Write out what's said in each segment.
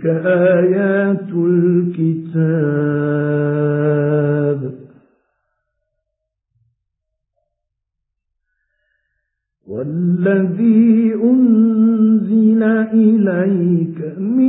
تلك آيات الكتاب. والذي أنزل إليك من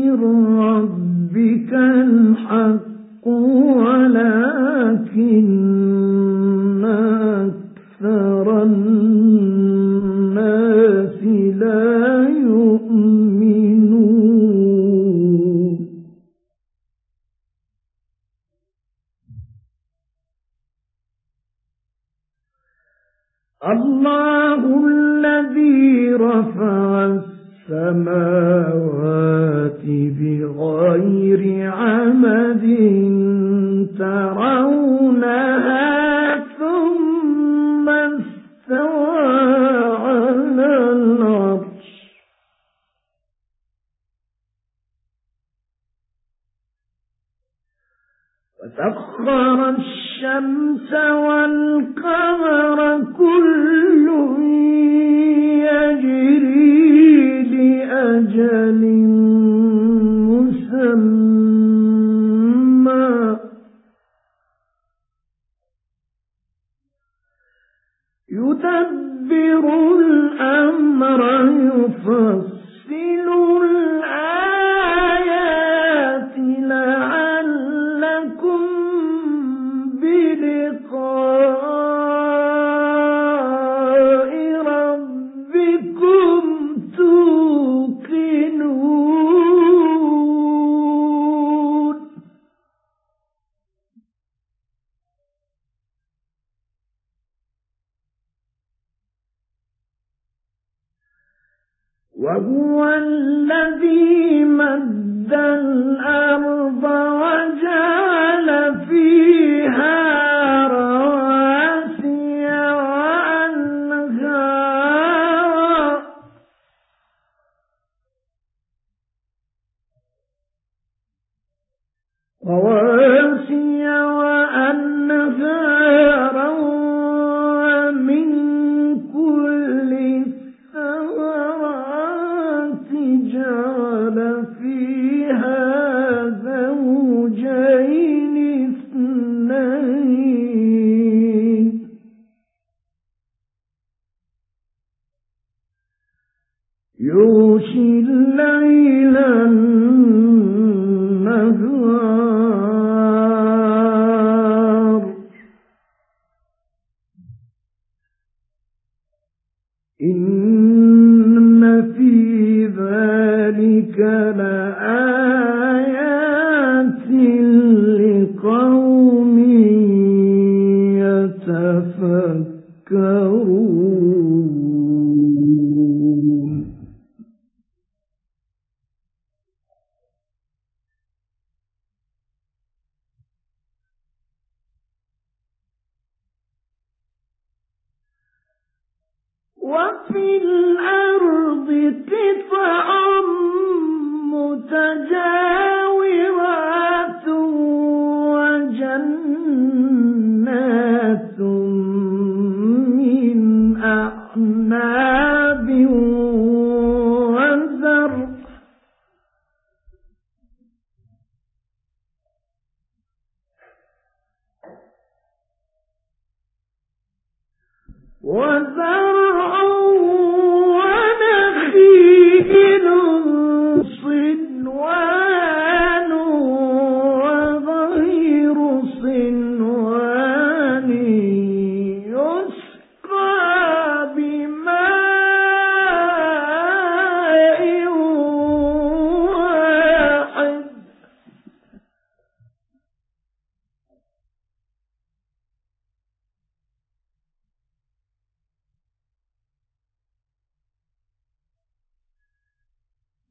مستجاب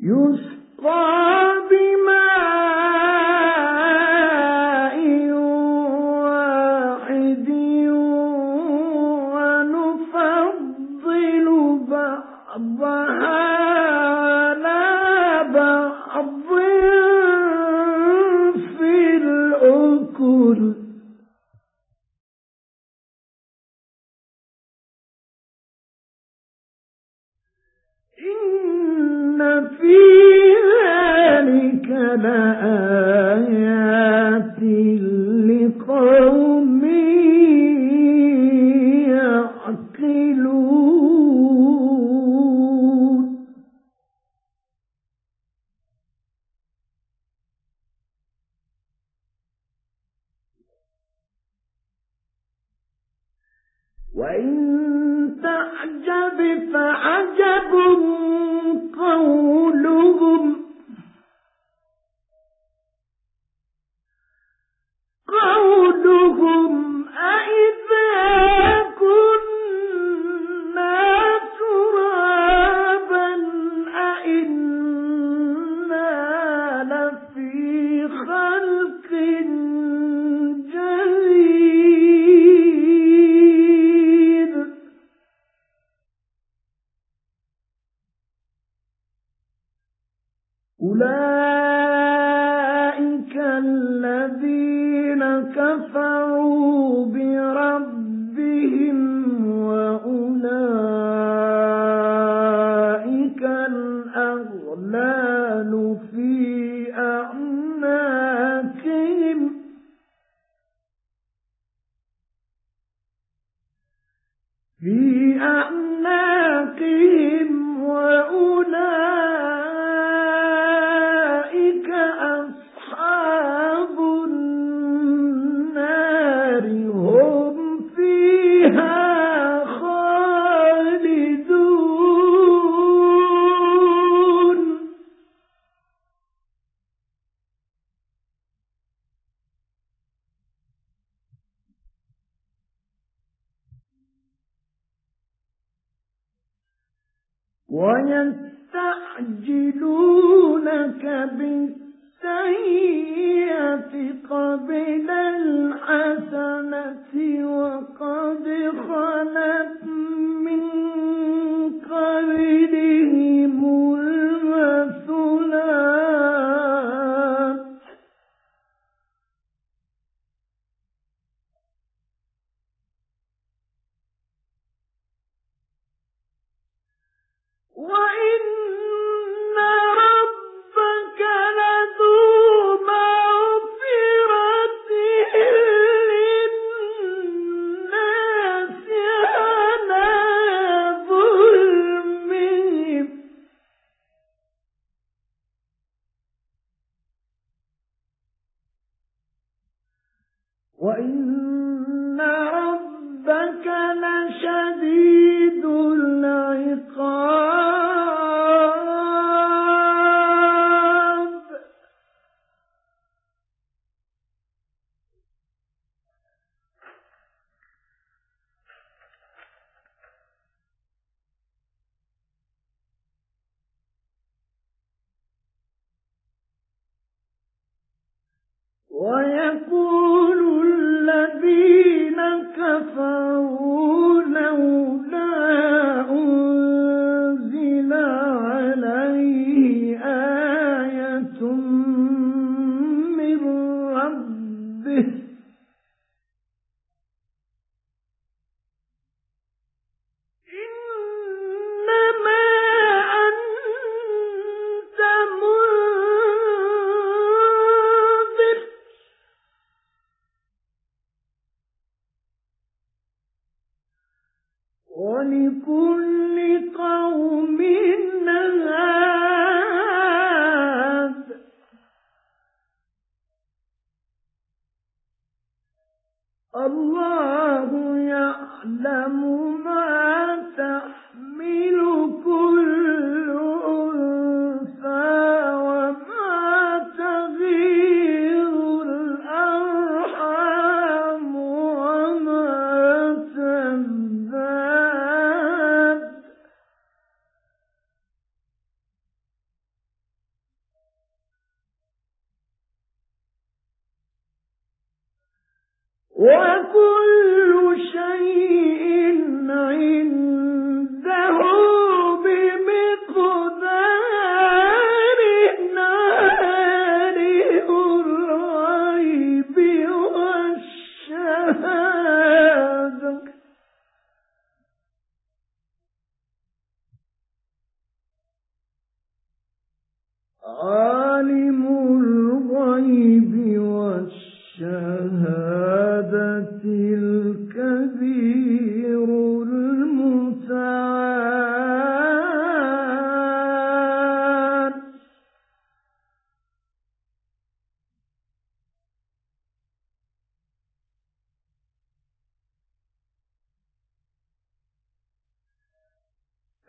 يسقى وإن تعجب فعجب قولهم ولكل قوم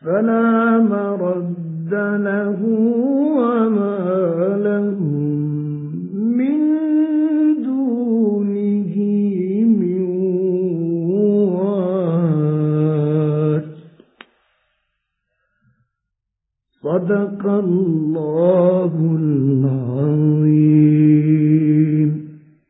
فلا مرد له وما لهم من دونه من واد. صدق الله العظيم.